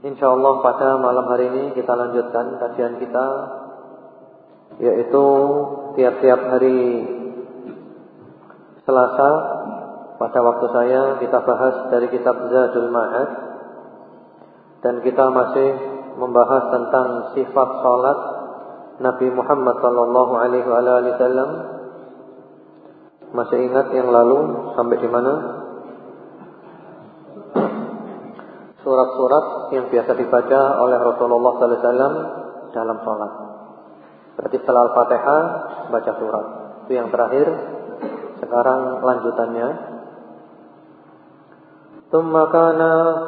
InsyaAllah pada malam hari ini kita lanjutkan kajian kita Yaitu tiap-tiap hari Selasa Pada waktu saya kita bahas dari kitab Zadul Ma'ad Dan kita masih membahas tentang sifat salat Nabi Muhammad sallallahu alaihi wasallam Masih ingat yang lalu sampai di mana? surat-surat yang biasa dibaca oleh Rasulullah SAW dalam sholat. Berarti setelah Al-Fatihah baca surat. Itu yang terakhir. Sekarang lanjutannya. ثم كان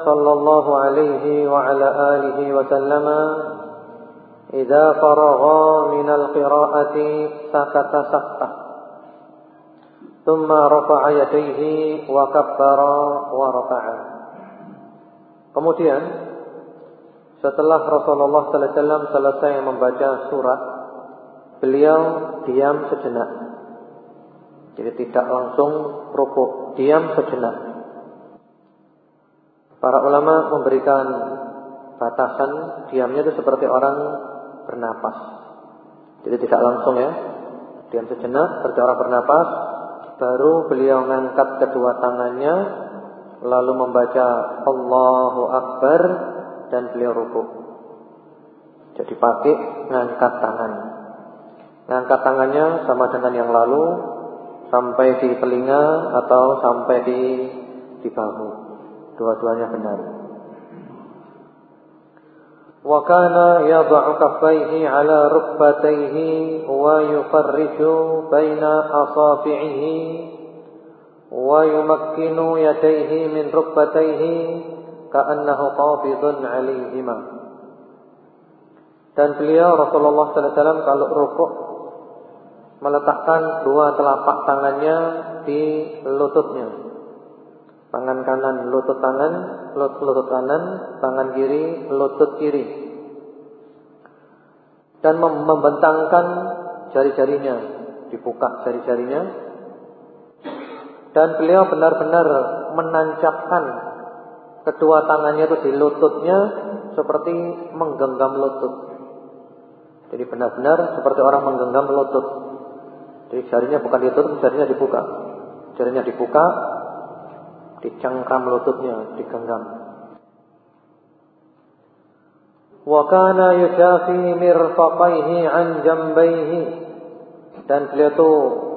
صلى الله عليه وعلى آله وسلم إذا فرغ من القراءة سكت سكتة ثم رفع يديه وكبر ورفع Kemudian setelah Rasulullah SAW selesai membaca surat, beliau diam sejenak. Jadi tidak langsung rukuk, diam sejenak. Para ulama memberikan batasan diamnya itu seperti orang bernapas. Jadi tidak langsung ya. Diam sejenak, seperti orang bernapas, baru beliau mengangkat kedua tangannya lalu membaca Allahu Akbar dan beliau rukuk. Jadi pakai ngangkat tangan. Ngangkat tangannya sama dengan yang lalu sampai di telinga atau sampai di di bahu. Dua-duanya benar. Wa kana yad'u kaffayhi 'ala rukbatayhi wa yufarriju baina asabi'ihi ويمكن يديه من ركبتيه كأنه قابض عليهما dan beliau Rasulullah SAW kalau rukuk meletakkan dua telapak tangannya di lututnya. Tangan kanan lutut tangan, lutut, lutut kanan, tangan kiri lutut kiri. Dan membentangkan jari-jarinya, dibuka jari-jarinya dan beliau benar-benar menancapkan kedua tangannya itu di lututnya seperti menggenggam lutut. Jadi benar-benar seperti orang menggenggam lutut. Jadi jarinya bukan ditutup, jarinya dibuka. Jarinya dibuka, dicengkram lututnya, digenggam. Wa kana yujafi mirfaqaihi an. Dan beliau itu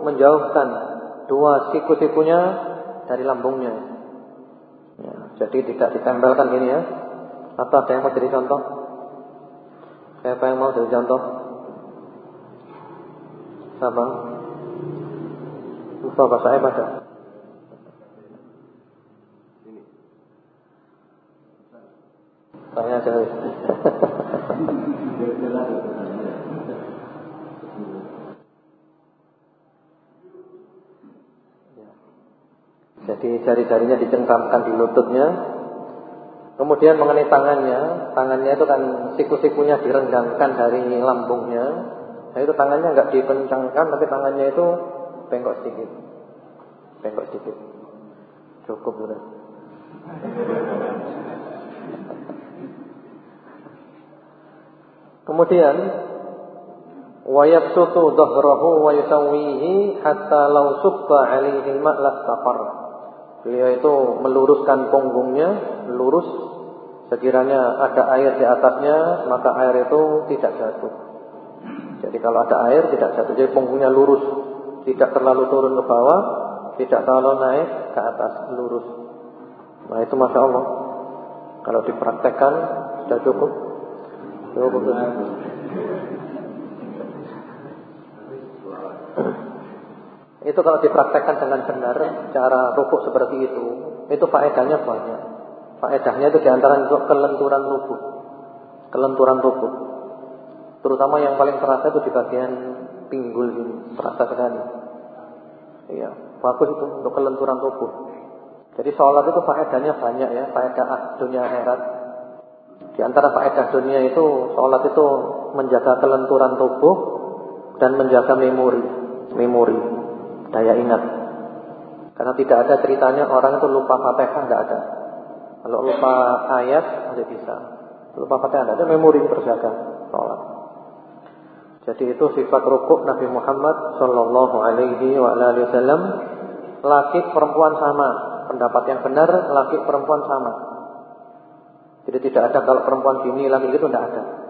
menjauhkan dua siku-sikunya dari lambungnya. Ya, jadi tidak ditempelkan gini ya. Atau ada yang mau jadi contoh? Siapa yang mau jadi contoh? Sama? Mustafa saya baca. Saya Jadi jari-jarinya dicengkramkan di lututnya. Kemudian mengenai tangannya, tangannya itu kan siku-sikunya direnggangkan dari lambungnya. Nah itu tangannya nggak dikencangkan, tapi tangannya itu bengkok sedikit, bengkok sedikit. Cukup sudah. Kemudian wayabsutu dhahrahu wa yusawwihi hatta law subba 'alaihi Beliau itu meluruskan punggungnya, lurus Sekiranya ada air di atasnya, maka air itu tidak jatuh. Jadi kalau ada air tidak jatuh, jadi punggungnya lurus, tidak terlalu turun ke bawah, tidak terlalu naik ke atas, lurus. Nah itu masya Allah. Kalau dipraktekkan sudah cukup. Cukup. Itu kalau dipraktekkan dengan benar cara rukuk seperti itu, itu faedahnya banyak. Faedahnya itu di antara untuk kelenturan tubuh, kelenturan tubuh. Terutama yang paling terasa itu di bagian pinggul ini, terasa sekali. Iya, bagus itu untuk kelenturan tubuh. Jadi sholat itu faedahnya banyak ya, faedah dunia akhirat. Di antara faedah dunia itu sholat itu menjaga kelenturan tubuh dan menjaga memori, memori daya ingat. Karena tidak ada ceritanya orang itu lupa Fatihah tidak ada. Kalau lupa ayat masih bisa. Lupa Fatihah tidak ada, memori terjaga sholat. Jadi itu sifat rukuk Nabi Muhammad Sallallahu Alaihi Wasallam. Laki perempuan sama. Pendapat yang benar laki perempuan sama. Jadi tidak ada kalau perempuan gini laki itu tidak ada.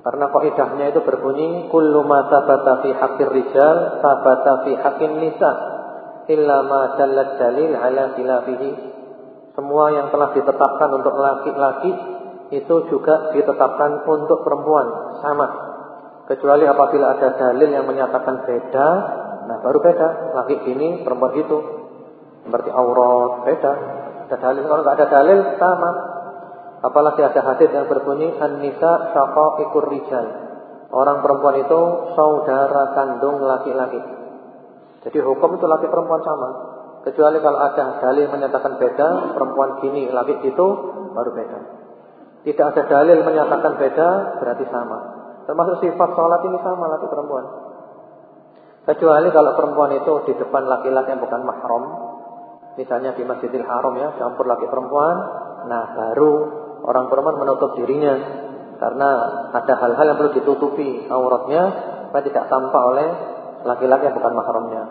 Karena kaidahnya itu berbunyi kullu ma thabata fi haqqir rijal thabata fi haqqin nisa illa ma dallat dalil ala khilafihi. Semua yang telah ditetapkan untuk laki-laki itu juga ditetapkan untuk perempuan sama. Kecuali apabila ada dalil yang menyatakan beda, nah baru beda. Laki ini, perempuan itu. Seperti aurat, beda. Ada dalil. Kalau nggak ada dalil, sama. Apalagi ada hadis yang berbunyi an-nisa ikur rijal. Orang perempuan itu saudara kandung laki-laki. Jadi hukum itu laki perempuan sama. Kecuali kalau ada dalil menyatakan beda, perempuan gini, laki itu baru beda. Tidak ada dalil menyatakan beda, berarti sama. Termasuk sifat sholat ini sama laki perempuan. Kecuali kalau perempuan itu di depan laki-laki yang bukan mahram. Misalnya di Masjidil Haram ya, campur laki perempuan. Nah baru orang perempuan menutup dirinya karena ada hal-hal yang perlu ditutupi auratnya supaya tidak tampak oleh laki-laki yang bukan mahramnya.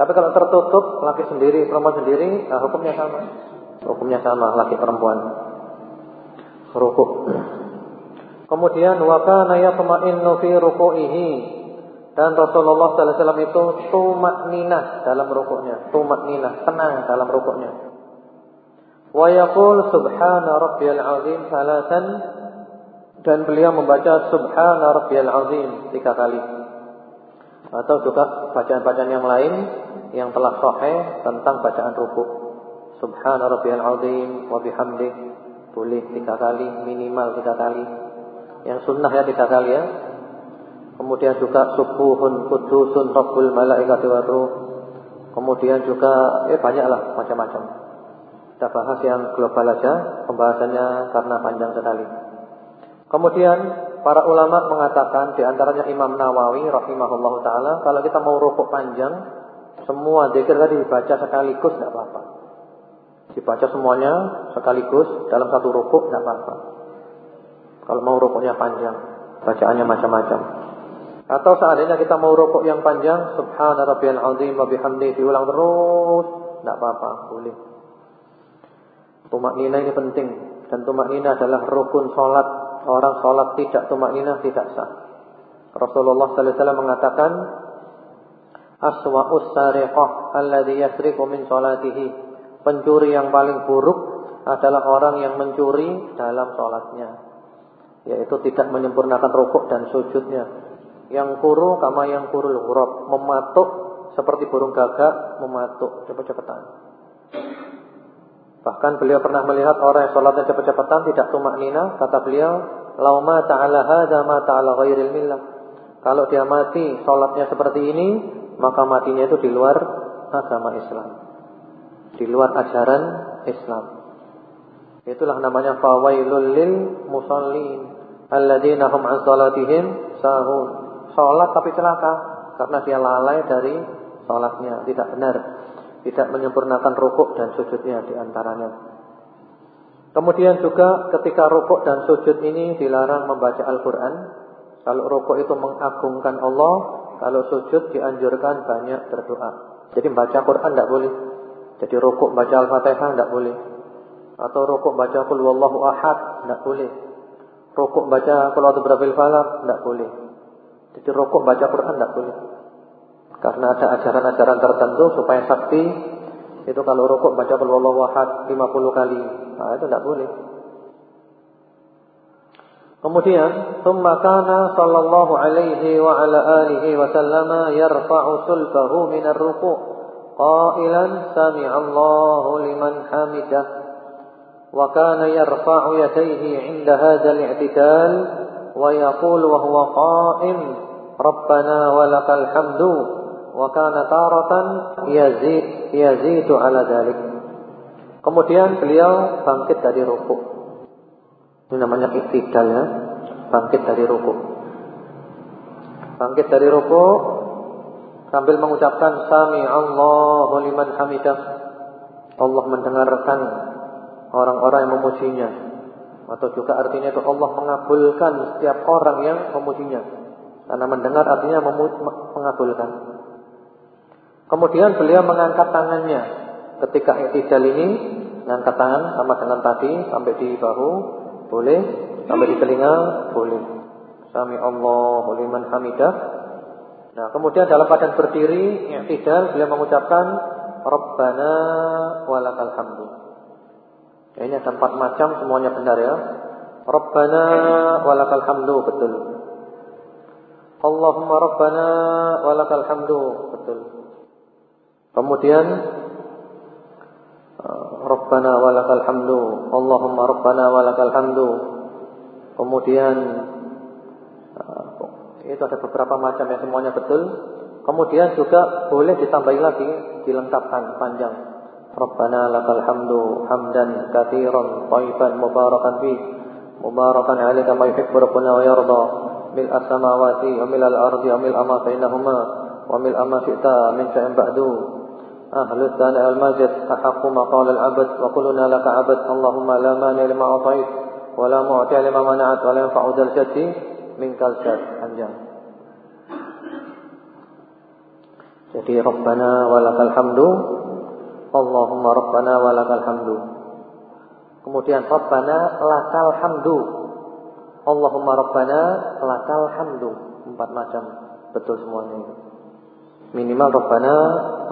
Tapi kalau tertutup laki sendiri, perempuan sendiri, nah hukumnya sama. Hukumnya sama laki perempuan. Rukuk. Kemudian wa kana yatma'innu fi ruku'ihi dan Rasulullah sallallahu alaihi wasallam itu tumakninah dalam rukuknya, tumakninah, tenang dalam rukuknya. Yaqul subhana rabbiyal azim salatan dan beliau membaca subhana rabbiyal azim tiga kali. Atau juga bacaan-bacaan yang lain yang telah sahih tentang bacaan rukuk. Subhana rabbiyal azim wa bihamdih boleh tiga kali, minimal tiga kali. Yang sunnah ya tiga kali ya. Kemudian juga subuhun kudusun rabbul malaikati wa Kemudian juga eh banyaklah macam-macam. Kita bahas yang global aja pembahasannya karena panjang sekali. Kemudian para ulama mengatakan di antaranya Imam Nawawi rahimahullah taala kalau kita mau rukuk panjang semua zikir tadi dibaca sekaligus tidak apa-apa. Dibaca semuanya sekaligus dalam satu rukuk tidak apa-apa. Kalau mau rukuknya panjang, bacaannya macam-macam. Atau seandainya kita mau rukuk yang panjang, subhana rabbiyal azim wa diulang terus, tidak apa-apa, boleh. Tumak nina ini penting dan tumak nina adalah rukun solat. Orang solat tidak tumak nina tidak sah. Rasulullah sallallahu alaihi wasallam mengatakan aswa'us sariqah alladhi yasriqu min salatihi. Pencuri yang paling buruk adalah orang yang mencuri dalam solatnya. Yaitu tidak menyempurnakan rukuk dan sujudnya. Yang kuru kama yang kurul hurab. Mematuk seperti burung gagak mematuk cepat-cepatan. Bahkan beliau pernah melihat orang yang sholatnya cepat-cepatan tidak tumak nina. Kata beliau, Lauma ta'ala hadha ma ta'ala ghairil millah. Kalau dia mati sholatnya seperti ini, maka matinya itu di luar agama Islam. Di luar ajaran Islam. Itulah namanya fawailul lil musallin alladzina hum an salatihim sahun. Salat tapi celaka karena dia lalai dari salatnya, tidak benar tidak menyempurnakan rukuk dan sujudnya di antaranya. Kemudian juga ketika rukuk dan sujud ini dilarang membaca Al-Quran. Kalau rukuk itu mengagungkan Allah, kalau sujud dianjurkan banyak berdoa. Jadi membaca Quran tidak boleh. Jadi rukuk baca Al-Fatihah tidak boleh. Atau rukuk baca qul wallahu ahad, tidak boleh. Rukuk baca qul a'udzu birabbil tidak boleh. Jadi rukuk baca Quran tidak boleh. Karena ada ajaran-ajaran tertentu supaya sakti itu kalau rukuk baca qul wallahu ahad 50 kali. Nah, itu tidak boleh. Kemudian, thumma kana sallallahu alaihi wa ala alihi wa sallama yarfa'u sulbahu min ar-ruku' qailan sami'allahu liman hamidah. Wa kana yarfa'u yadayhi 'inda hadzal i'tidal wa yaqulu wa huwa qa'im rabbana wa lakal hamdu taratan yazid yazidu ala dzalik. Kemudian beliau bangkit dari rukuk. Ini namanya iktidal ya. Bangkit dari ruku. Bangkit dari ruku sambil mengucapkan sami Allahu liman hamidah. Allah mendengarkan orang-orang yang memujinya. Atau juga artinya itu Allah mengabulkan setiap orang yang memujinya. Karena mendengar artinya mengabulkan. Kemudian beliau mengangkat tangannya ketika iktidal ini, mengangkat tangan sama dengan tadi sampai di bahu, boleh. Sampai di telinga? Boleh. Sami Allahu liman hamidah. Nah, kemudian dalam keadaan berdiri, i'tidal, beliau mengucapkan Rabbana walakal hamdu. Ya, ini ada empat macam, semuanya benar ya. Rabbana walakal hamdu, betul. Allahumma Rabbana walakal hamdu, betul. Kemudian Rabbana walakal hamdu Allahumma Rabbana walakal hamdu. Kemudian uh, Itu ada beberapa macam yang semuanya betul. Kemudian juga boleh ditambahi lagi Dilengkapkan panjang. Rabbana lakal hamdu Hamdan kathiran Taiban mubarakan fi. Mubarakan alika ma Rabbuna wa yarda. Mil as-samawati Wa mil al-ardi Wa mil amma bainahuma Wa mil amma Min sya'in ba'du أهل الثناء المجد أحق ما قال العبد وكلنا لك عبد اللهم لا مانع لما أعطيت ولا معطي لما منعت ولا ينفع ذا الجد منك الجد panjang jadi Rabbana walakal hamdu Allahumma Rabbana walakal hamdu kemudian Rabbana lakal hamdu Allahumma Rabbana lakal hamdu empat macam betul semuanya itu Minimal Rabbana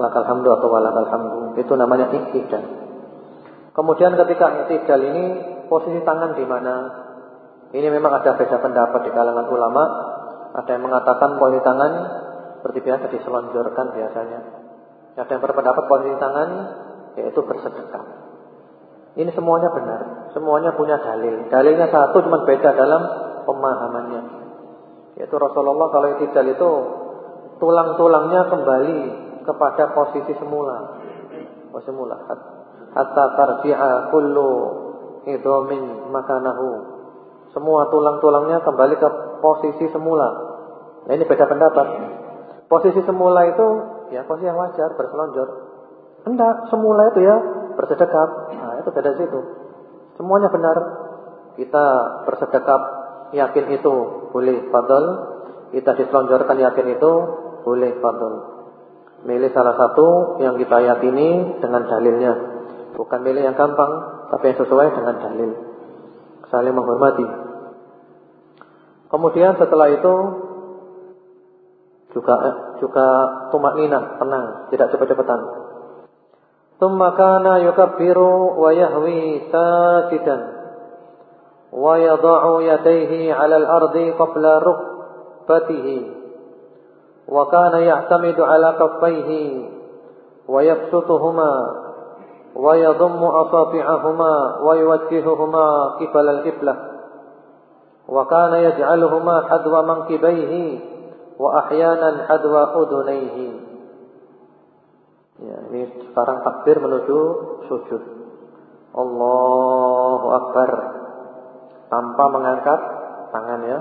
lakal hamdu atau walakal hamdu. Itu namanya iktidal. Kemudian ketika iktidal ini posisi tangan di mana? Ini memang ada beda pendapat di kalangan ulama. Ada yang mengatakan posisi tangan seperti biasa diselonjorkan biasanya. Ada yang berpendapat posisi tangan yaitu bersedekah. Ini semuanya benar. Semuanya punya dalil. Dalilnya satu cuma beda dalam pemahamannya. Yaitu Rasulullah kalau iktidal itu tulang-tulangnya kembali kepada posisi semula. Oh semula. Hatta tarji'a kullu idhamin makanahu. Semua tulang-tulangnya kembali ke posisi semula. Nah, ini beda pendapat. Posisi semula itu ya posisi yang wajar berselonjor. Hendak semula itu ya bersedekap. Nah, itu beda situ. Semuanya benar. Kita bersedekap yakin itu boleh fadl. Kita diselonjorkan yakin itu boleh fadl. Milih salah satu yang kita yakini dengan dalilnya. Bukan milih yang gampang, tapi yang sesuai dengan dalil. Saling menghormati. Kemudian setelah itu juga juga tumak nina, tenang, tidak cepat-cepatan. Tsumma kana yukabbiru wa yahwi sajidan wa yad'u yadayhi 'ala al-ardi qabla rukbatihi وكان يعتمد على كفيه ويبسطهما ويضم أصابعهما ويوجههما قبل القبلة وكان يجعلهما حذو منكبيه وأحيانا حذو أذنيه Ya, ini sekarang takbir menuju sujud. Allahu Akbar. Tanpa mengangkat tangan ya.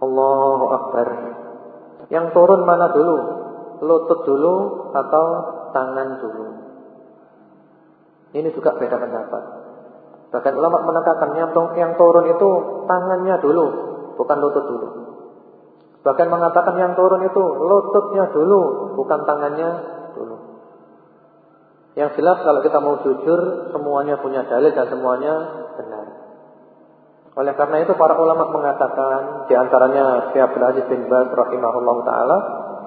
Allahu Akbar. yang turun mana dulu? Lutut dulu atau tangan dulu? Ini juga beda pendapat. Bahkan ulama menekankan yang turun itu tangannya dulu, bukan lutut dulu. Bahkan mengatakan yang turun itu lututnya dulu, bukan tangannya dulu. Yang jelas kalau kita mau jujur, semuanya punya dalil dan semuanya benar. Oleh karena itu para ulama mengatakan di antaranya Syekh Abdul Aziz bin Baz rahimahullah taala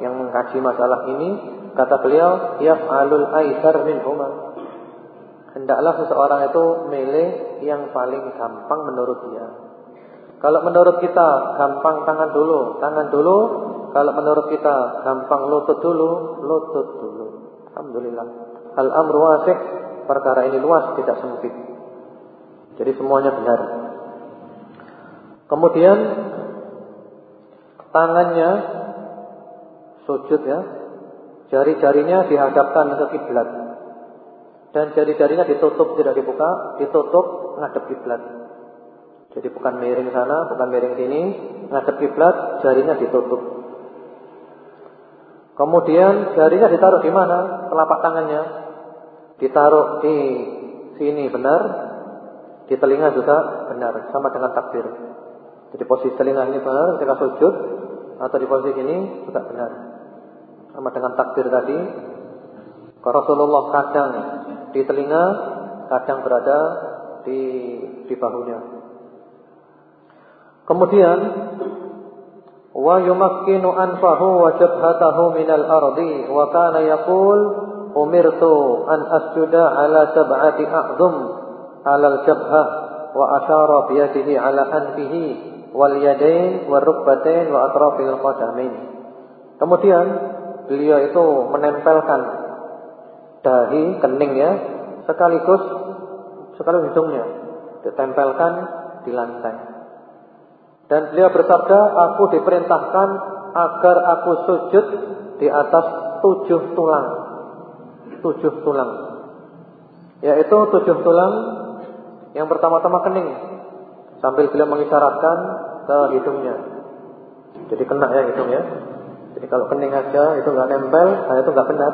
yang mengkaji masalah ini kata beliau yaf'alul aisar min umar hendaklah seseorang itu milih yang paling gampang menurut dia. Kalau menurut kita gampang tangan dulu tangan dulu. Kalau menurut kita gampang lutut dulu lutut dulu. Alhamdulillah. Al amru wasih perkara ini luas tidak sempit. Jadi semuanya benar kemudian tangannya sujud ya. Jari-jarinya dihadapkan ke kiblat. Dan jari-jarinya ditutup tidak dibuka, ditutup ngadep kiblat. Jadi bukan miring sana, bukan miring sini, ngadep kiblat, jarinya ditutup. Kemudian jarinya ditaruh di mana? Telapak tangannya. Ditaruh di sini benar, di telinga juga benar, sama dengan takbir. Jadi posisi telinga ini benar ketika sujud atau di posisi ini juga benar. Sama dengan takbir tadi. Rasulullah kadang di telinga, kadang berada di di bahunya. Kemudian wa yumakkinu anfahu wa jabhatahu minal ardi wa kana yaqul umirtu an asjuda ala sab'ati a'dhum ala al-jabhah wa asyara bi yadihi ala anfihi wal yadain wal rukbatain wa atrafil qadamain. Kemudian beliau itu menempelkan dahi keningnya sekaligus sekaligus hidungnya ditempelkan di lantai. Dan beliau bersabda, aku diperintahkan agar aku sujud di atas tujuh tulang. Tujuh tulang. Yaitu tujuh tulang yang pertama-tama kening. Sambil beliau mengisyaratkan ke hidungnya. Jadi kena ya hidungnya. Jadi kalau kening aja itu nggak nempel, nah itu nggak benar.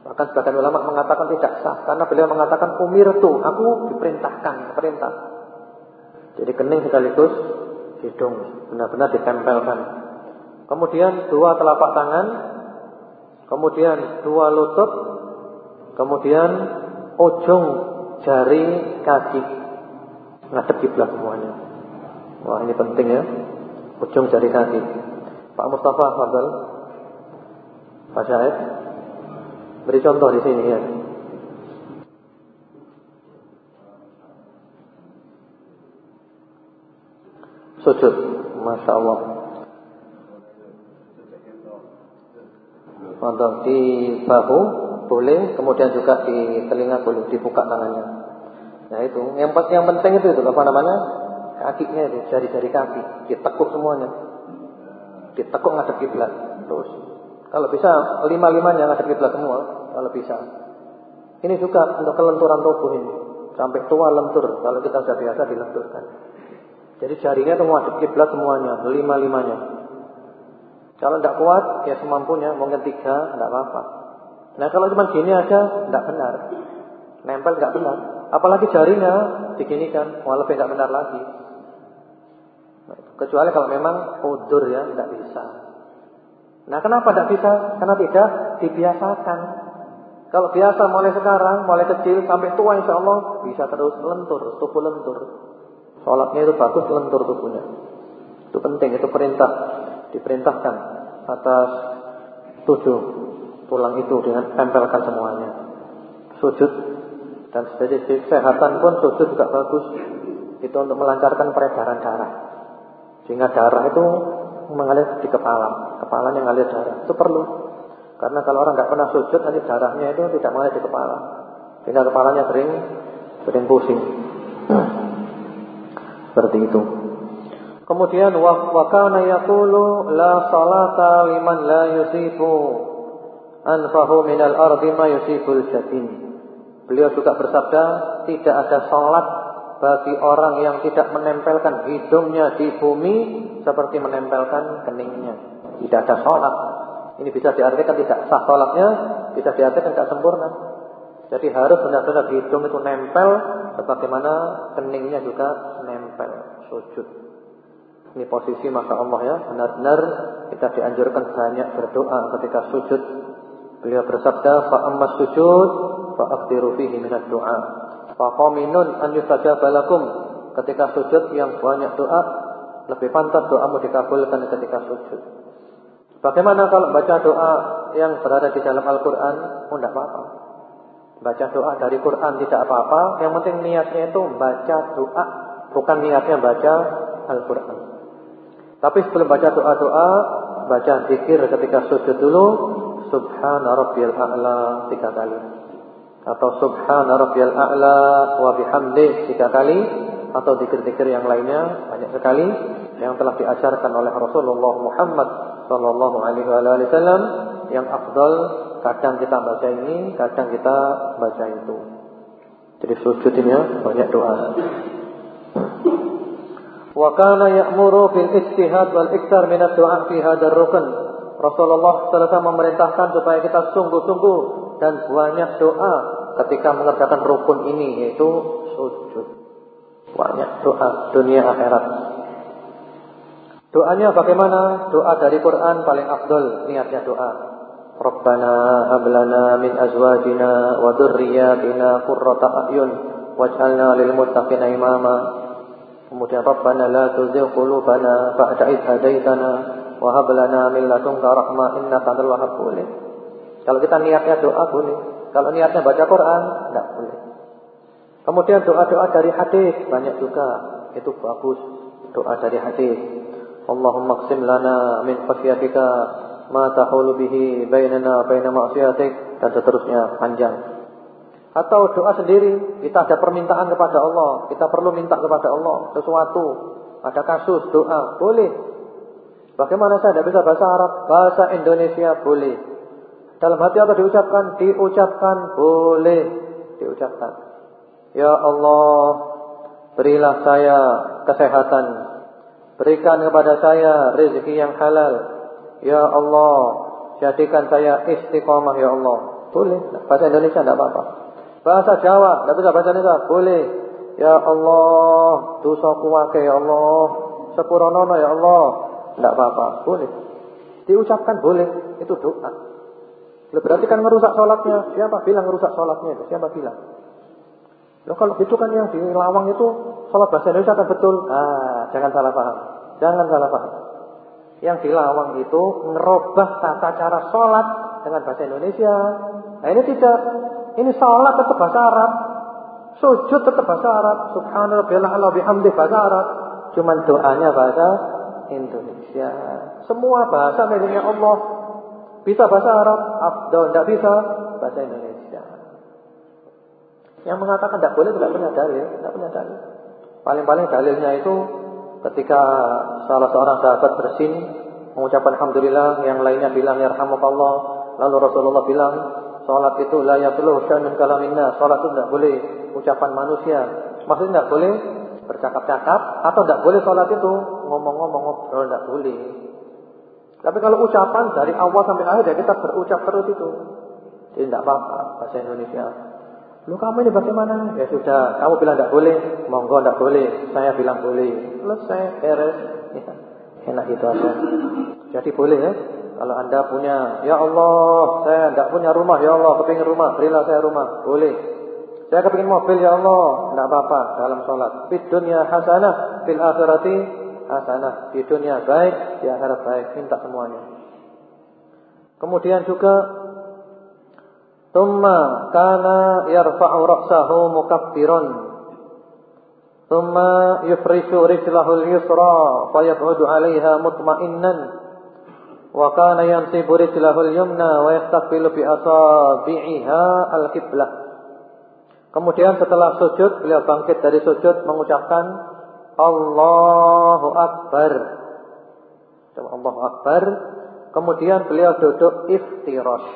Bahkan sebagian ulama mengatakan tidak sah karena beliau mengatakan umir tuh, aku diperintahkan, perintah. Jadi kening sekaligus hidung benar-benar ditempelkan. Kemudian dua telapak tangan, kemudian dua lutut, kemudian ujung jari kaki ngadep kiblat semuanya. Wah ini penting ya, ujung jari kaki. Pak Mustafa Fadal Pak Syahid Beri contoh di sini ya. Sujud. Masya Allah. Fadal Di bahu boleh Kemudian juga di telinga boleh Dibuka tangannya Nah itu Yang, yang penting itu, itu apa namanya Kakinya itu, jari-jari kaki Ditekuk semuanya ditekuk ngadep kiblat terus. Kalau bisa lima-limanya ngadep kiblat semua, kalau bisa. Ini juga untuk kelenturan tubuh ini. Sampai tua lentur, kalau kita sudah biasa dilenturkan. Jadi jarinya itu ngadep kiblat semuanya, lima-limanya. Kalau tidak kuat, ya semampunya, mungkin tiga, tidak apa-apa. Nah kalau cuma gini aja, tidak benar. Nempel tidak benar. Apalagi jarinya diginikan, malah lebih tidak benar lagi. Kecuali kalau memang udur ya, tidak bisa. Nah kenapa tidak bisa? Karena tidak dibiasakan. Kalau biasa mulai sekarang, mulai kecil sampai tua insya Allah bisa terus lentur, tubuh lentur. Sholatnya itu bagus lentur tubuhnya. Itu penting, itu perintah. Diperintahkan atas tujuh tulang itu dengan tempelkan semuanya. Sujud dan sejadi kesehatan pun sujud juga bagus. Itu untuk melancarkan peredaran darah. Sehingga darah itu mengalir di kepala, kepala yang mengalir darah. Itu perlu. Karena kalau orang nggak pernah sujud, nanti darahnya itu tidak mengalir di kepala. Sehingga kepalanya sering sering pusing. Seperti itu. Kemudian wa kana yaqulu la salata liman la yusifu anfahu minal ardi ma yusiful jatin. Beliau juga bersabda, tidak ada salat bagi orang yang tidak menempelkan hidungnya di bumi seperti menempelkan keningnya. Tidak ada sholat. Ini bisa diartikan tidak sah sholatnya, bisa diartikan tidak sempurna. Jadi harus benar-benar hidung itu nempel sebagaimana keningnya juga nempel sujud. Ini posisi maka Allah ya, benar-benar kita dianjurkan banyak berdoa ketika sujud Beliau bersabda, "Fa amma sujud fa aktiru fihi min ad-du'a." Fa qaminun an yustajaba lakum. Ketika sujud yang banyak doa, lebih pantas doamu dikabulkan ketika sujud. Bagaimana kalau baca doa yang berada di dalam Al-Qur'an? Oh, tidak apa-apa. Baca doa dari Quran tidak apa-apa, yang penting niatnya itu baca doa, bukan niatnya baca Al-Qur'an. Tapi sebelum baca doa-doa, baca zikir ketika sujud dulu, Subhana rabbiyal a'la tiga kali. Atau Subhana rabbiyal a'la wa bihamdi tiga kali. Atau zikir-zikir yang lainnya banyak sekali yang telah diajarkan oleh Rasulullah Muhammad sallallahu alaihi wasallam yang afdal kadang kita baca ini, kadang kita baca itu. Jadi sujud ini ya, banyak doa. Wa kana ya'muru bil ijtihad wal iktsar min ad-du'a fi hadzal rukn. Rasulullah SAW memerintahkan supaya kita sungguh-sungguh dan banyak doa ketika mengerjakan rukun ini yaitu sujud. Banyak doa dunia akhirat. Doanya bagaimana? Doa dari Quran paling afdol niatnya doa. Rabbana hab lana min azwajina wa dhurriyyatina qurrata a'yun waj'alna lil muttaqina imama. Kemudian Rabbana la tuzigh qulubana ba'da idh hadaitana Wahab lana min ladunka rahmah innaka antal wahhab boleh. Kalau kita niatnya doa boleh. Kalau niatnya baca Quran enggak boleh. Kemudian doa-doa dari hadis banyak juga. Itu bagus. Doa dari hadis. Allahumma qsim lana min khasyatika ma tahulu bihi bainana baina ma'siyatik dan seterusnya panjang. Atau doa sendiri, kita ada permintaan kepada Allah, kita perlu minta kepada Allah sesuatu, ada kasus doa, boleh. Bagaimana saya tidak bisa bahasa Arab? Bahasa Indonesia boleh. Dalam hati apa diucapkan? Diucapkan boleh. Diucapkan. Ya Allah, berilah saya kesehatan. Berikan kepada saya rezeki yang halal. Ya Allah, jadikan saya istiqomah ya Allah. Boleh. Bahasa Indonesia tidak apa-apa. Bahasa Jawa, tidak bisa bahasa Indonesia. Boleh. Ya Allah, dosa kuwake ya Allah. Sepuranono ya Allah. Tidak apa-apa, boleh. Diucapkan boleh, itu doa. Berarti kan merusak sholatnya. Siapa bilang merusak sholatnya itu? Siapa bilang? Loh kalau gitu kan yang di lawang itu sholat bahasa Indonesia kan betul. Ah, jangan salah paham. Jangan salah paham. Yang di lawang itu ngerubah tata cara sholat dengan bahasa Indonesia. Nah ini tidak. Ini sholat tetap bahasa Arab. Sujud tetap bahasa Arab. Subhanallah bihamdi bahasa Arab. Cuman doanya bahasa Indonesia. Semua bahasa miliknya Allah. Bisa bahasa Arab, Abdul tidak bisa bahasa Indonesia. Yang mengatakan tidak boleh tidak punya dalil, tidak punya dalil. Paling-paling dalilnya itu ketika salah seorang sahabat bersin mengucapkan alhamdulillah, yang lainnya bilang ya Allah. Lalu Rasulullah bilang, salat itu la yaqulu syai'un kalaminna. Salat itu tidak boleh ucapan manusia. Maksudnya tidak boleh bercakap-cakap atau tidak boleh sholat itu ngomong-ngomong ngobrol tidak boleh. Tapi kalau ucapan dari awal sampai akhir ya kita berucap terus itu. Jadi tidak apa-apa bahasa Indonesia. Lu kamu ini bagaimana? Ya sudah, kamu bilang tidak boleh, monggo tidak boleh. Saya bilang boleh. Selesai, beres. Ya, enak itu aja. Jadi boleh ya. Kalau anda punya, ya Allah, saya tidak punya rumah, ya Allah, kepingin rumah, berilah saya rumah, boleh. Saya kepingin mobil ya Allah, tidak apa-apa dalam sholat. Di dunia hasanah, fil akhirati hasanah. Di dunia baik, di akhirat baik. Minta semuanya. Kemudian juga Tumma kana yarfa'u ra'sahu mukabbiran. Tumma yufrishu rijlahu al-yusra fayab'udu 'alayha mutma'innan. Wa kana yansibu rijlahu al-yumna wa yastaqbilu bi asabi'iha al-qiblah. Kemudian setelah sujud, beliau bangkit dari sujud mengucapkan Allahu Akbar. Allahu Akbar. Kemudian beliau duduk iftirash.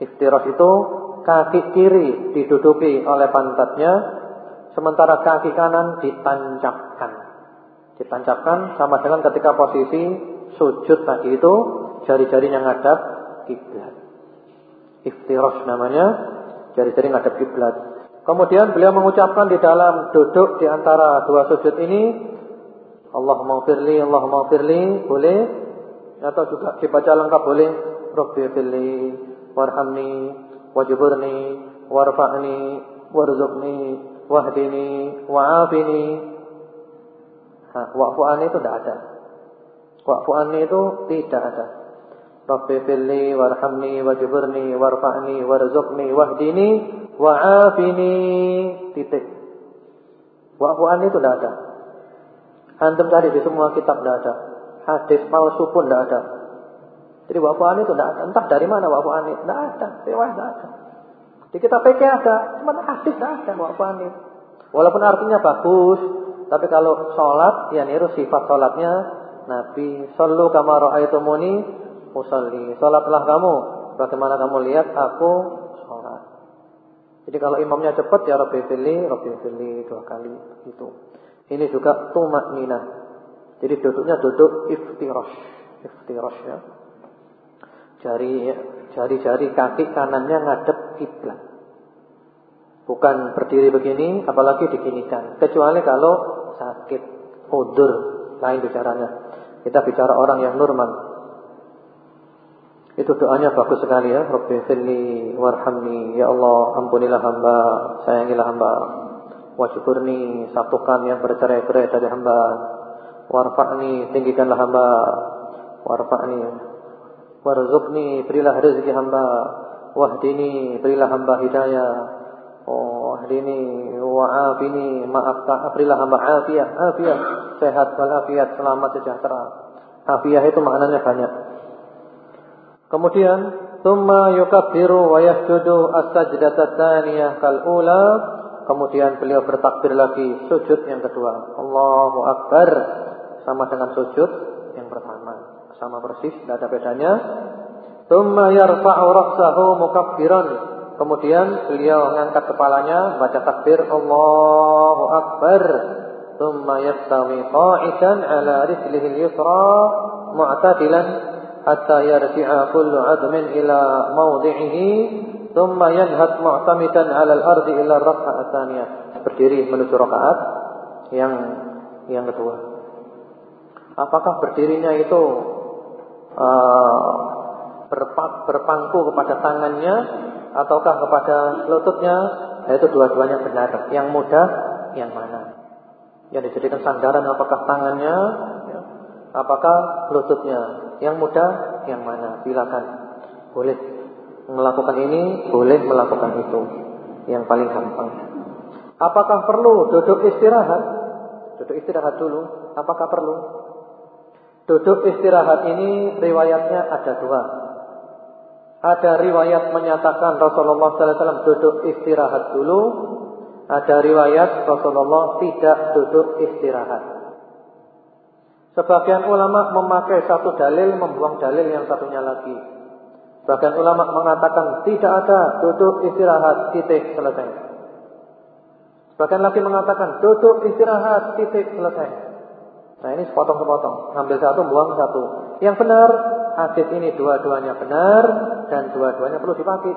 Iftirash itu kaki kiri diduduki oleh pantatnya, sementara kaki kanan ditancapkan. Ditancapkan sama dengan ketika posisi sujud tadi itu jari-jarinya ngadap kiblat. Iftirash namanya jari-jari ngadep kiblat. Kemudian beliau mengucapkan di dalam duduk di antara dua sujud ini Allahumma firli, Allahumma firli, boleh atau juga dibaca lengkap boleh Rabbi fili warhamni wajburni warfa'ni warzuqni wahdini wa'afini. Wa'fu itu tidak ada. Wa'fu itu tidak ada. Fili warhamni wajburni warfa'ni warzuqni wahdini wa'afini. Titik. Wa'fu itu tidak ada. Antum cari di semua kitab tidak ada. Hadis palsu pun tidak ada. Jadi wa'fu itu tidak ada. Entah dari mana wa'fu Tidak ada. Riwayat tidak ada. Di kitab PK ada, cuma hadis tidak ada wa'fu Walaupun artinya bagus, tapi kalau sholat, ya niru sifat sholatnya Nabi. Sallu kama ra'aitumuni usalli. Sholatlah kamu, bagaimana kamu lihat aku sholat. Jadi kalau imamnya cepat ya Rabbi fili, Rabbi fili dua kali itu. Ini juga tumak nina. Jadi duduknya duduk iftirash, iftirash ya. Jari jari-jari kaki kanannya ngadep kiblat. Bukan berdiri begini, apalagi diginikan. Kecuali kalau sakit, udur, lain bicaranya. Kita bicara orang yang normal. Itu doanya bagus sekali ya. Rabbi firli warhamni. Ya Allah, ampunilah hamba, sayangilah hamba. Wajuburni, satukan yang bercerai-berai dari hamba. Warfa'ni, tinggikanlah hamba. Warfa'ni. Warzukni, berilah rezeki hamba. Wahdini, berilah hamba hidayah. Oh, ini wa'afini, maaf berilah hamba afiah, afiah, sehat walafiat, selamat sejahtera. Afiah itu maknanya banyak. Kemudian, thumma yukabbiru wa yasjudu as-sajdata tsaniyah kal ula. Kemudian beliau bertakbir lagi sujud yang kedua. Allahu akbar sama dengan sujud yang pertama. Sama persis, tidak ada bedanya. Thumma yarfa'u ra'sahu mukabbiran Kemudian beliau mengangkat kepalanya baca takbir Allahu Akbar. Thumma yastawi qa'idan ala rijlihi al-yusra mu'tadilan hatta yarji'a kullu 'admin ila mawdi'ihi thumma yanhat mu'tamidan 'ala al-ardi ila ar-rak'ah tsaniyah. Berdiri menuju rakaat yang yang kedua. Apakah berdirinya itu uh, berpangku kepada tangannya ataukah kepada lututnya, itu dua-duanya benar. Yang mudah, yang mana? Yang dijadikan sandaran apakah tangannya, ya, apakah lututnya? Yang mudah, yang mana? Silakan. Boleh melakukan ini, boleh melakukan itu. Yang paling gampang. Apakah perlu duduk istirahat? Duduk istirahat dulu. Apakah perlu? Duduk istirahat ini riwayatnya ada dua. Ada riwayat menyatakan Rasulullah SAW duduk istirahat dulu. Ada riwayat Rasulullah tidak duduk istirahat. Sebagian ulama memakai satu dalil, membuang dalil yang satunya lagi. Sebagian ulama mengatakan tidak ada duduk istirahat, titik selesai. Sebagian lagi mengatakan duduk istirahat, titik selesai. Nah ini sepotong-sepotong, ambil satu, buang satu. Yang benar hadis ini dua-duanya benar dan dua-duanya perlu dipakai.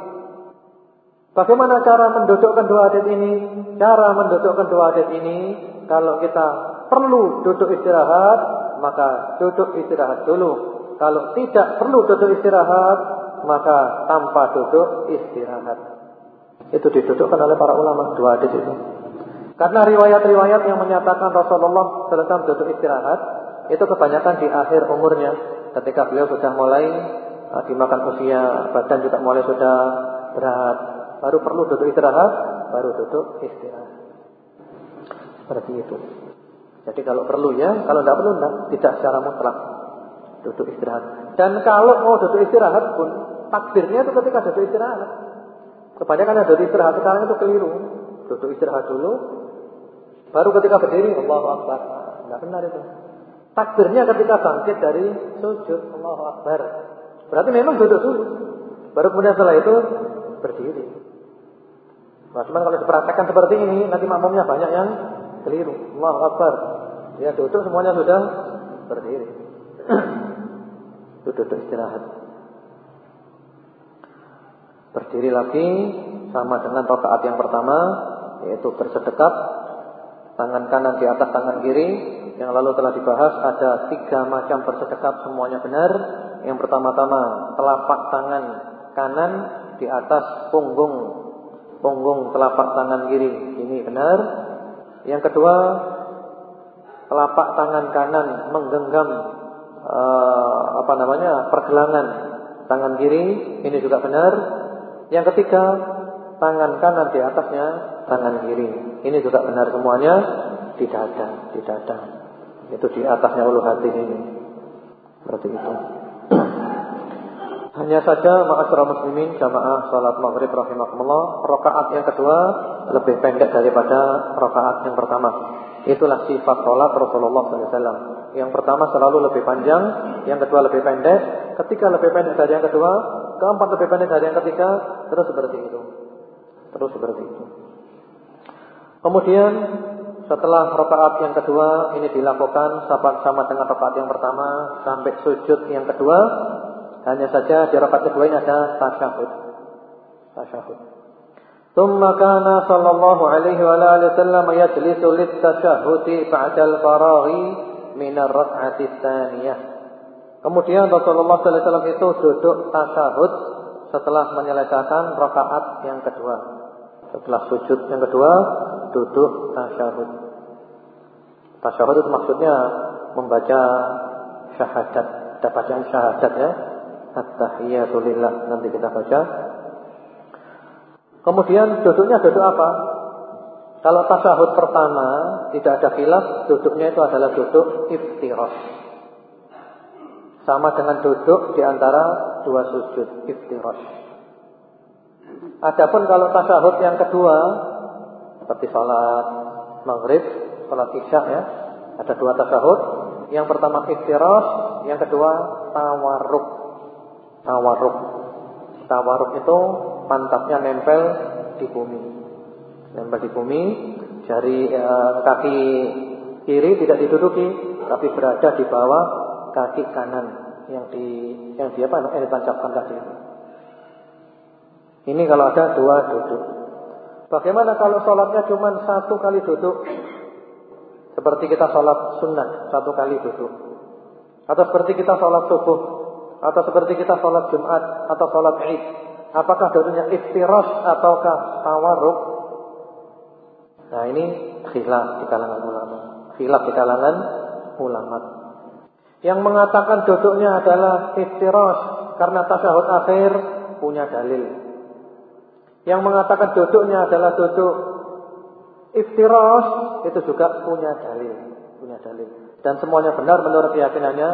Bagaimana cara mendudukkan dua hadis ini? Cara mendudukkan dua hadis ini, kalau kita perlu duduk istirahat, maka duduk istirahat dulu. Kalau tidak perlu duduk istirahat, maka tanpa duduk istirahat. Itu didudukkan oleh para ulama dua hadis itu. Karena riwayat-riwayat yang menyatakan Rasulullah SAW duduk istirahat itu kebanyakan di akhir umurnya ketika beliau sudah mulai uh, dimakan usia, badan juga mulai sudah berat, baru perlu duduk istirahat, baru duduk istirahat. Seperti itu. Jadi kalau perlu ya, kalau tidak perlu tidak, tidak secara mutlak duduk istirahat. Dan kalau mau duduk istirahat pun takdirnya itu ketika duduk istirahat. Kebanyakan yang duduk istirahat sekarang itu keliru. Duduk istirahat dulu, baru ketika berdiri Allahu Akbar. Tidak benar itu. Takbirnya ketika bangkit dari sujud Allahu Akbar. Berarti memang duduk dulu. Baru kemudian setelah itu berdiri. Nah, cuman kalau dipraktekkan seperti ini, nanti makmumnya banyak yang keliru. Allahu Akbar. Dia duduk semuanya sudah berdiri. duduk istirahat. Berdiri lagi sama dengan rakaat yang pertama yaitu bersedekap tangan kanan di atas tangan kiri. Yang lalu telah dibahas ada tiga macam bersedekap semuanya benar. Yang pertama-tama telapak tangan kanan di atas punggung punggung telapak tangan kiri. Ini benar. Yang kedua telapak tangan kanan menggenggam uh, apa namanya pergelangan tangan kiri. Ini juga benar. Yang ketiga tangan kanan di atasnya tangan kiri. Ini juga benar semuanya di dada, di dada. Itu di atasnya ulu hati ini. Seperti itu. Hanya saja ma'asyiral muslimin jamaah salat maghrib rahimakumullah, rakaat yang kedua lebih pendek daripada rakaat yang pertama. Itulah sifat salat Rasulullah SAW. Yang pertama selalu lebih panjang, yang kedua lebih pendek. Ketika lebih pendek dari yang kedua, keempat lebih pendek dari yang ketiga, terus seperti itu. Terus seperti itu. Kemudian setelah rakaat yang kedua ini dilakukan sama dengan rakaat yang pertama sampai sujud yang kedua. Hanya saja di rakaat kedua ini ada tasyahud. Tasyahud. Tumma kana sallallahu alaihi wa alihi wasallam yajlisu lit tasyahudi ba'dal faraghi min ar-rak'ati tsaniyah. Kemudian Rasulullah sallallahu alaihi wasallam itu duduk tasyahud setelah menyelesaikan rakaat yang kedua. Setelah sujud yang kedua, duduk tasyahud. Tasyahud itu maksudnya membaca syahadat, dapatkan syahadat ya At-tahiyatu. Nanti kita baca. Kemudian duduknya duduk apa? Kalau tasyahud pertama tidak ada khilaf, duduknya itu adalah duduk iftirash. Sama dengan duduk di antara dua sujud iftirash. Adapun kalau tasahud yang kedua seperti salat maghrib, salat isya ya, ada dua tasahud. Yang pertama iftirash, yang kedua tawarruk. Tawarruk. Tawarruk itu pantatnya nempel di bumi. Nempel di bumi, jari e, kaki kiri tidak diduduki, tapi berada di bawah kaki kanan yang di yang di apa yang ditancapkan tadi. Ini kalau ada dua duduk. Bagaimana kalau sholatnya cuma satu kali duduk? Seperti kita sholat sunnah, satu kali duduk. Atau seperti kita sholat subuh. Atau seperti kita sholat Jumat. Atau sholat Id. Apakah duduknya iftiras ataukah tawarruk? Nah ini khilaf di kalangan ulama. Khilaf di kalangan ulama. Yang mengatakan duduknya adalah iftiras karena tasyahud akhir punya dalil. Yang mengatakan duduknya adalah duduk iftiras itu juga punya dalil, punya dalil. Dan semuanya benar menurut keyakinannya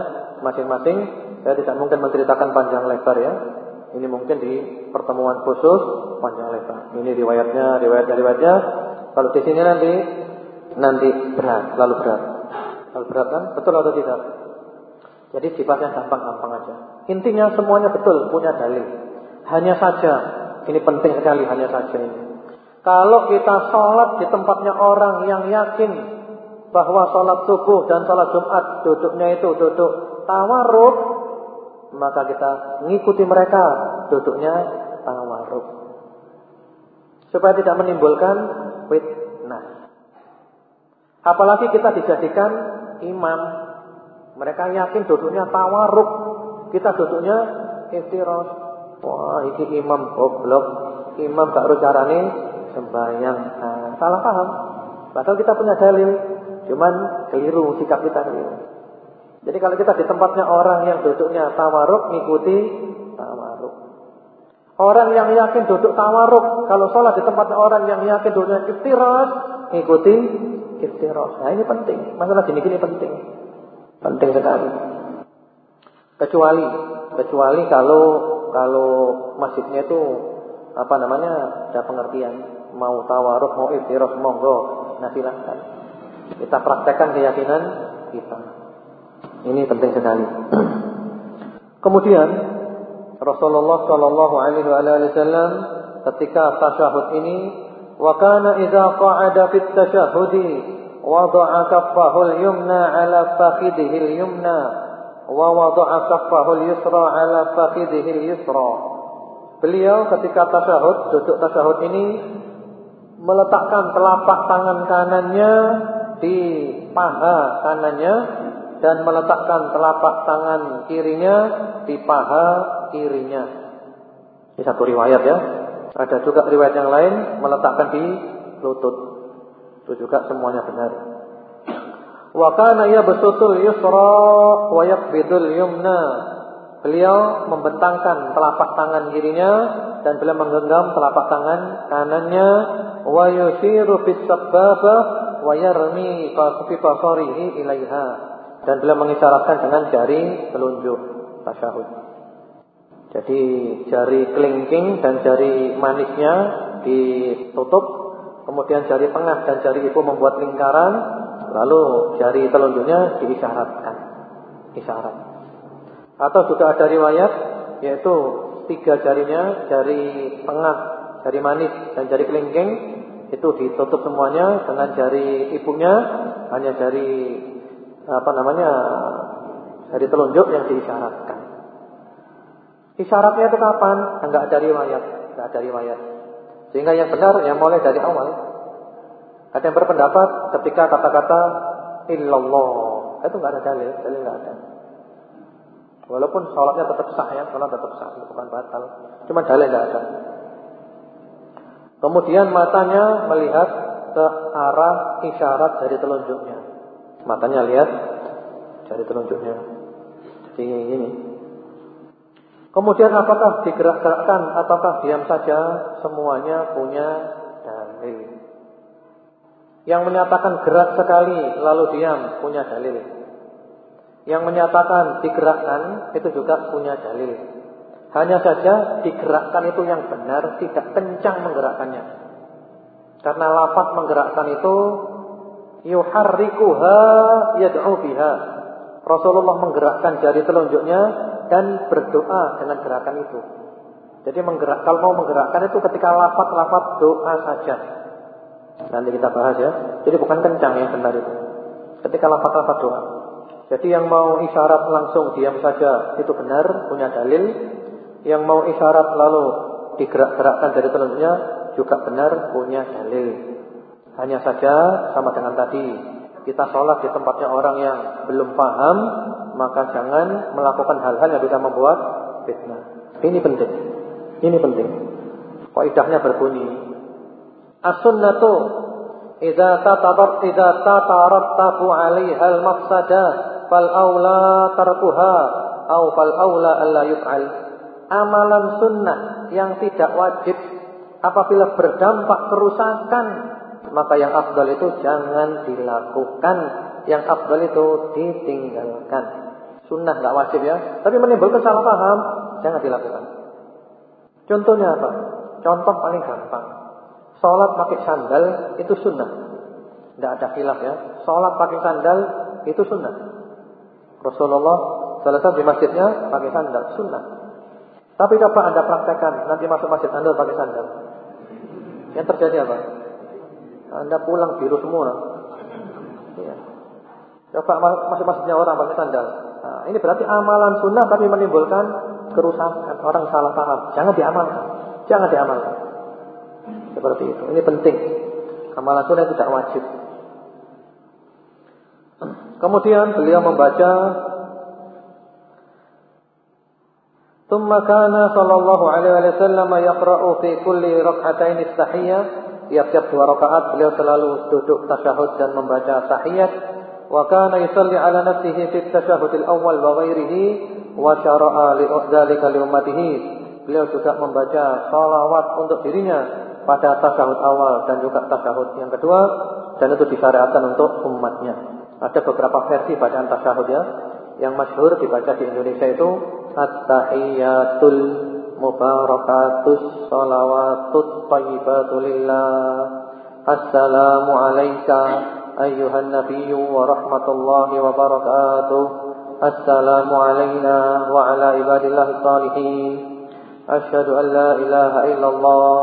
masing-masing. Saya tidak mungkin menceritakan panjang lebar ya. Ini mungkin di pertemuan khusus panjang lebar. Ini riwayatnya, riwayat-riwayatnya. Kalau di sini nanti nanti berat, lalu berat. Lalu berat kan? Betul atau tidak? Jadi sifatnya gampang-gampang aja. Intinya semuanya betul, punya dalil. Hanya saja ini penting sekali hanya saja ini. Kalau kita sholat di tempatnya orang yang yakin bahwa sholat subuh dan sholat Jumat duduknya itu duduk tawaruk, maka kita mengikuti mereka duduknya tawaruk. Supaya tidak menimbulkan fitnah. Apalagi kita dijadikan imam. Mereka yakin duduknya tawaruk. Kita duduknya iftiros. Wah, ini imam goblok. Imam gak harus carane sembahyang. Nah, salah paham. Padahal kita punya dalil, cuman keliru sikap kita keliru. Jadi kalau kita di tempatnya orang yang duduknya tawaruk, ngikuti tawaruk. Orang yang yakin duduk tawaruk, kalau sholat di tempatnya orang yang yakin duduknya iftiras, ngikuti iftiras. Nah ini penting, masalah gini-gini penting. Penting sekali. Kecuali, kecuali kalau kalau masjidnya itu apa namanya ada pengertian mau tawaruk mau iftirah monggo nah silahkan kita praktekkan keyakinan kita ini penting sekali kemudian Rasulullah Shallallahu Alaihi Wasallam ketika tasyahud ini wa kana idza qa'ada fit tasyahudi wada'a kaffahu al-yumna 'ala fakhidhihi al-yumna wa wada'a kaffahu al-yusra 'ala fakhidhihi al-yusra. Beliau ketika tasyahud, duduk tasyahud ini meletakkan telapak tangan kanannya di paha kanannya dan meletakkan telapak tangan kirinya di paha kirinya. Ini satu riwayat ya. Ada juga riwayat yang lain meletakkan di lutut. Itu juga semuanya benar. Wa kana yabsutul yusra wa yaqbidul yumna. Beliau membentangkan telapak tangan kirinya dan beliau menggenggam telapak tangan kanannya wa yushiru bis sababa wa yarmi fi basarihi ilaiha dan beliau mengisyaratkan dengan jari telunjuk tasyahud. Jadi jari kelingking dan jari manisnya ditutup, kemudian jari tengah dan jari ibu membuat lingkaran, lalu jari telunjuknya diisyaratkan. Isyarat. Atau juga ada riwayat yaitu tiga jarinya, jari tengah, jari manis dan jari kelingking itu ditutup semuanya dengan jari ibunya hanya jari apa namanya jari telunjuk yang diisyaratkan. Isyaratnya itu kapan? Enggak ada riwayat, enggak ada riwayat. Sehingga yang benar yang mulai dari awal. Ada yang berpendapat ketika kata-kata illallah itu enggak ada dalil, dalil enggak ada. Walaupun sholatnya tetap sah ya, sholat tetap sah, bukan batal. Cuma dalil enggak ada. Kemudian matanya melihat ke arah isyarat dari telunjuknya. Matanya lihat dari telunjuknya. Jadi ini. Kemudian apakah digerak-gerakkan ataukah diam saja? Semuanya punya dalil. Yang menyatakan gerak sekali lalu diam punya dalil. Yang menyatakan digerakkan itu juga punya dalil. Hanya saja digerakkan itu yang benar, tidak kencang menggerakkannya. Karena lafaz menggerakkan itu yuharrikuha yad'u biha. Rasulullah menggerakkan jari telunjuknya dan berdoa dengan gerakan itu. Jadi menggerak kalau mau menggerakkan itu ketika lafaz-lafaz doa saja. Nanti kita bahas ya. Jadi bukan kencang yang benar itu. Ketika lafaz-lafaz doa. Jadi yang mau isyarat langsung diam saja itu benar, punya dalil. Yang mau isyarat lalu digerak-gerakkan dari telunjuknya juga benar, punya dalil. Hanya saja sama dengan tadi, kita sholat di tempatnya orang yang belum paham, maka jangan melakukan hal-hal yang bisa membuat fitnah. Ini penting. Ini penting. Kaidahnya berbunyi, As-sunnatu idza tatarat idza tatarattabu 'alaiha al-mafsadah fal aula tarkuha au fal aula alla yuf'al. Amalan sunnah yang tidak wajib apabila berdampak kerusakan maka yang afdal itu jangan dilakukan, yang afdal itu ditinggalkan. Sunnah nggak wajib ya, tapi menimbulkan salah paham, jangan dilakukan. Contohnya apa? Contoh paling gampang. Sholat pakai sandal itu sunnah. Tidak ada khilaf ya. Sholat pakai sandal itu sunnah. Rasulullah selesai di masjidnya pakai sandal, sunnah. Tapi coba anda praktekkan, nanti masuk masjid anda pakai sandal. Yang terjadi apa? Anda pulang biru semua. Ya. Coba masuk-masuknya orang pakai sandal. Nah, ini berarti amalan sunnah tapi menimbulkan kerusakan. Orang salah paham. Jangan diamalkan. Jangan diamalkan. Seperti itu. Ini penting. Amalan sunnah itu tidak wajib. Kemudian beliau membaca ثم كان صلى الله عليه وسلم يقرأ في كل ركعتين التحية tiap-tiap dua rakaat beliau selalu duduk tasyahud dan membaca tahiyat wa kana yusalli ala nafsihi fi tasyahud al-awwal wa ghairihi wa syara'a li dzalika li ummatihi. Beliau juga membaca salawat untuk dirinya pada tasyahud awal dan juga tasyahud yang kedua dan itu disyariatkan untuk umatnya. Ada beberapa versi bacaan tasyahud ya. Yang masyhur dibaca di Indonesia itu at-tahiyatul mubarakatus salawatut tayyibatu lillah Assalamu alayka ayyuhan nabiyyu wa rahmatullahi wa barakatuh Assalamu alayna wa ala ibadillahi salihin Ashhadu an la ilaha illallah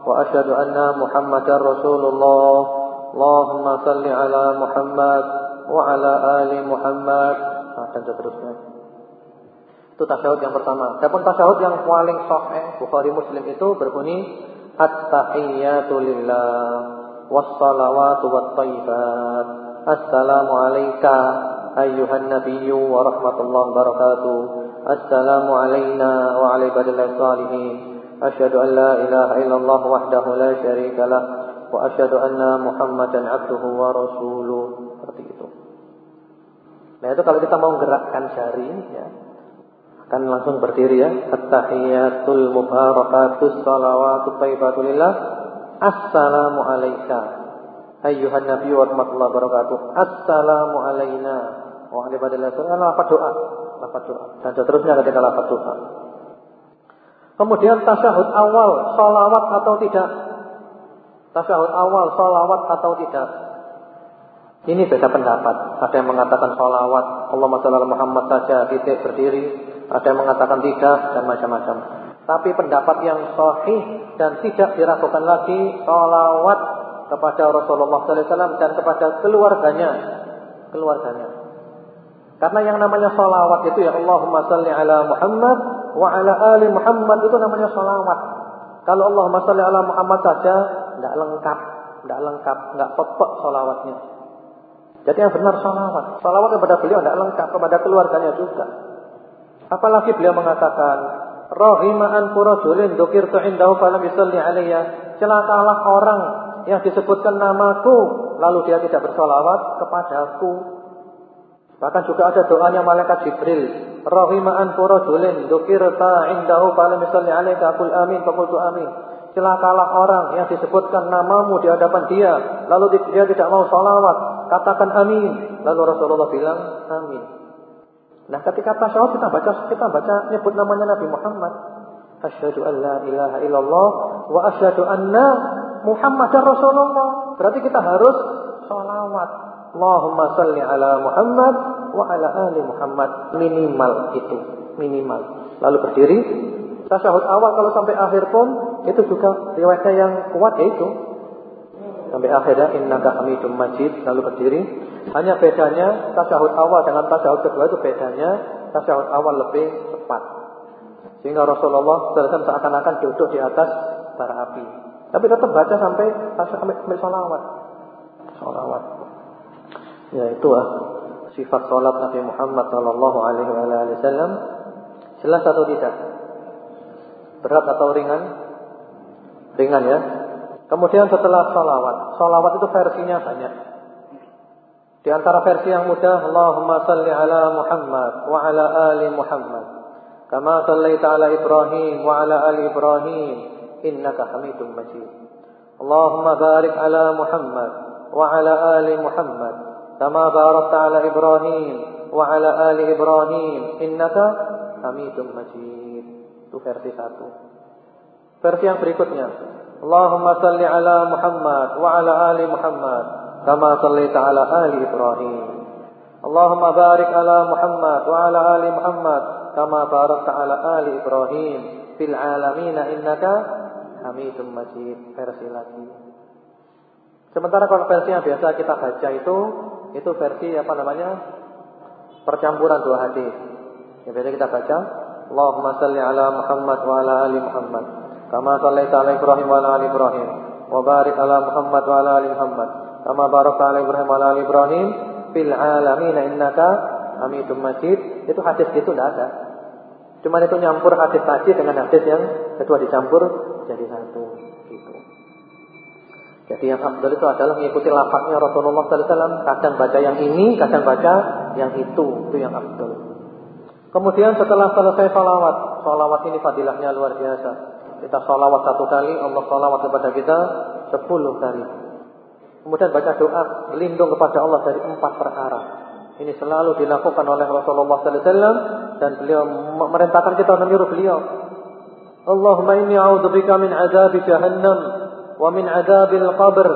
wa ashhadu anna muhammadar rasulullah Allahumma salli ala Muhammad wa ala ali Muhammad nah, dan seterusnya itu tasyahud yang pertama. Adapun tasyahud yang paling sahih Bukhari Muslim itu berbunyi At-tahiyyatu lillah was-salawatu wat-thayyibat. Assalamu alayka ayyuhan nabiyyu wa rahmatullahi wa barakatuh. Assalamu alayna wa ala ibadillah salihin. Asyhadu an la ilaha illallah wahdahu la syarika lah wa asyhadu anna Muhammadan abduhu wa rasuluh. Seperti itu. Nah, itu kalau kita mau gerakkan jari ya, kan langsung berdiri ya. At-tahiyatul mubarakatus salawatu thayyibatulillah. Assalamu alayka. Ayyuhan Nabi wa rahmatullahi wabarakatuh. Assalamu alayna wa ala ibadillah lafaz doa. Lafaz doa. Dan seterusnya ketika lafaz doa. Kemudian tasyahud awal, salawat atau tidak? Tasyahud awal, salawat atau tidak? Ini beda pendapat. Ada yang mengatakan salawat, Allah Muhammad saja, titik berdiri. Ada yang mengatakan tidak dan macam-macam. Tapi pendapat yang sahih dan tidak diragukan lagi salawat kepada Rasulullah SAW dan kepada keluarganya, keluarganya. Karena yang namanya salawat itu ya Allahumma salli ala Muhammad wa ala ali Muhammad itu namanya salawat. Kalau Allahumma salli ala Muhammad saja tidak lengkap, tidak lengkap, tidak pepek salawatnya. Jadi yang benar salawat. Salawat kepada beliau tidak lengkap, kepada keluarganya juga. Apalagi beliau mengatakan, Rahima'an furajulin dukirtu indahu falam yusalli alaiya. Celakalah orang yang disebutkan namaku, lalu dia tidak bersolawat kepadaku. Bahkan juga ada doanya malaikat Jibril. Rahima'an furajulin dukirta indahu falam yusalli alaika. Kul amin, fakultu amin. Celakalah orang yang disebutkan namamu di hadapan dia, lalu dia tidak mau solawat. Katakan amin. Lalu Rasulullah bilang amin. Nah, ketika tasyahud kita baca kita baca nyebut namanya Nabi Muhammad. Asyhadu an la ilaha illallah wa asyhadu anna Muhammadar Rasulullah. Berarti kita harus salawat. Allahumma salli ala Muhammad wa ala ali Muhammad. Minimal itu, minimal. Lalu berdiri. Tasyahud awal kalau sampai akhir pun itu juga riwayatnya yang kuat yaitu sampai akhirnya innaka hamidum majid lalu berdiri hanya bedanya tasyahud awal dengan tasyahud kedua itu bedanya tasyahud awal lebih cepat. Sehingga Rasulullah SAW seakan-akan duduk di atas bara api. Tapi tetap baca sampai sampai salawat. Salawat. Ya itu ah sifat salat Nabi Muhammad Sallallahu Alaihi Wasallam. Jelas atau tidak? Berat atau ringan? Ringan ya. Kemudian setelah salawat, salawat itu versinya banyak. Di antara versi yang mudah, Allahumma salli ala Muhammad wa ala ali Muhammad. Kama sallaita ala Ibrahim wa ala ali Ibrahim. Innaka hamidun majid. Allahumma barik ala Muhammad wa ala ali Muhammad. Kama barakta ala Ibrahim wa ala ali Ibrahim. Innaka hamidun majid. Itu versi satu. Versi yang berikutnya. Allahumma salli ala Muhammad wa ala ali Muhammad kama sallaita ala ali Ibrahim. Allahumma barik ala Muhammad wa ala ali Muhammad kama barakta ala ali Ibrahim fil alamin innaka Hamidum Majid. Versi lagi. Sementara kalau versi yang biasa kita baca itu itu versi apa namanya? percampuran dua hadis. Yang biasa kita baca Allahumma salli ala Muhammad wa ala ali Muhammad. Ibrahim wa ala ali Ibrahim wa barik ala Muhammad wa ala ali Muhammad kama barakta ala Ibrahim wa ala Ibrahim fil alamin innaka Hamidum Majid. Itu hadis itu tidak ada. Cuma itu nyampur hadis tadi dengan hadis yang kedua dicampur jadi satu gitu. Jadi yang abdul itu adalah mengikuti lapaknya Rasulullah SAW. Kadang baca yang ini, kadang baca yang itu. Itu yang abdul. Kemudian setelah selesai salawat, salawat ini fadilahnya luar biasa. Kita salawat satu kali, Allah salawat kepada kita sepuluh kali. Kemudian baca doa berlindung kepada Allah dari empat perkara. Ini selalu dilakukan oleh Rasulullah wasallam dan beliau merintahkan kita meniru beliau. Allahumma inni a'udzubika min azab jahannam wa min azabil qabr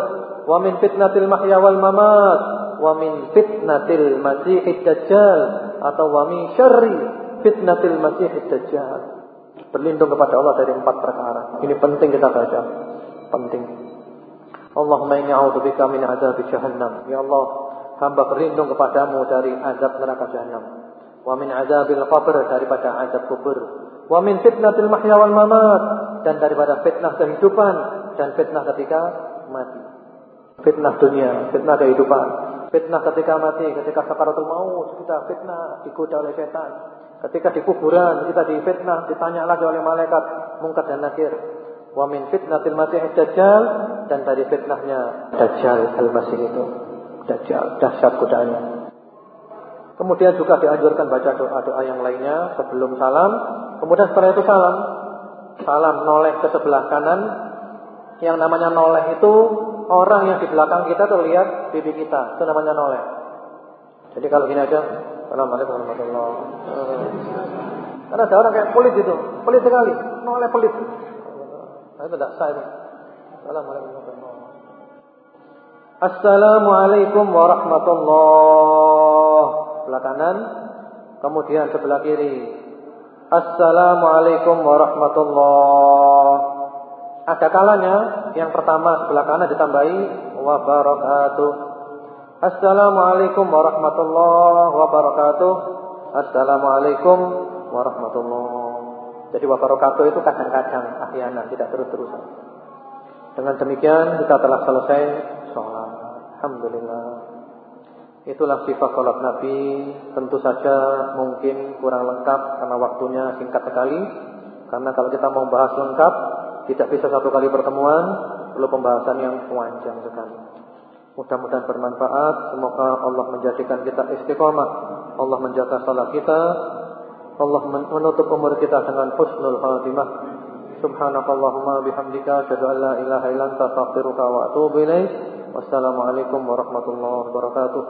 wa min fitnatil mahya wal mamat wa min fitnatil masiihid dajjal atau wa min syarri fitnatil masiihid dajjal. Berlindung kepada Allah dari empat perkara. Ini penting kita baca. Penting. Allahumma inni a'udzubika min azab jahannam. Ya Allah, hamba berlindung kepadamu dari azab neraka jahannam. Wa min azabil qabr daripada azab kubur. Wa min fitnatil mahya wal mamat dan daripada fitnah kehidupan dan fitnah ketika mati. Fitnah dunia, fitnah kehidupan, fitnah ketika mati, ketika sakaratul maut, kita fitnah digoda oleh setan. Ketika di kuburan kita difitnah, ditanya lagi oleh malaikat mungkar dan nakir. Wa min fitnatil masih dajjal dan dari fitnahnya dajjal al-masih itu. Dajjal, dahsyat godanya. Kemudian juga dianjurkan baca doa-doa yang lainnya sebelum salam. Kemudian setelah itu salam. Salam noleh ke sebelah kanan. Yang namanya noleh itu orang yang di belakang kita tuh lihat pipi kita. Itu namanya noleh. Jadi kalau gini aja, Assalamualaikum warahmatullahi wabarakatuh. Karena ada orang kayak pelit itu, pelit sekali, noleh pelit. Itu tidak sah itu. Assalamualaikum warahmatullahi wabarakatuh. Assalamualaikum warahmatullahi sebelah kanan, kemudian sebelah kiri. Assalamualaikum warahmatullahi ada kalanya yang pertama sebelah kanan ditambahi wa barakatuh. Assalamualaikum warahmatullahi wabarakatuh. Assalamualaikum warahmatullahi. Jadi wa barakatuh itu kadang-kadang ahyanan tidak terus-terusan. Dengan demikian kita telah selesai sholat. Alhamdulillah. Itulah sifat sholat Nabi. Tentu saja mungkin kurang lengkap karena waktunya singkat sekali. Karena kalau kita mau bahas lengkap tidak bisa satu kali pertemuan, perlu pembahasan yang panjang sekali. Mudah-mudahan bermanfaat. Semoga Allah menjadikan kita istiqomah. Allah menjaga salat kita. Allah menutup umur kita dengan husnul khatimah. Subhanakallahumma bihamdika asyhadu an la ilaha illa anta astaghfiruka wa atubu ilaik. Wassalamualaikum warahmatullahi wabarakatuh.